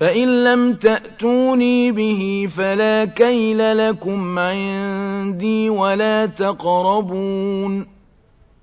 فإن لم تأتوني به فلا كيل لكم عندي ولا تقربون